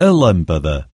A lâmpada